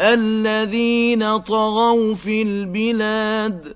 الذين طغوا في البلاد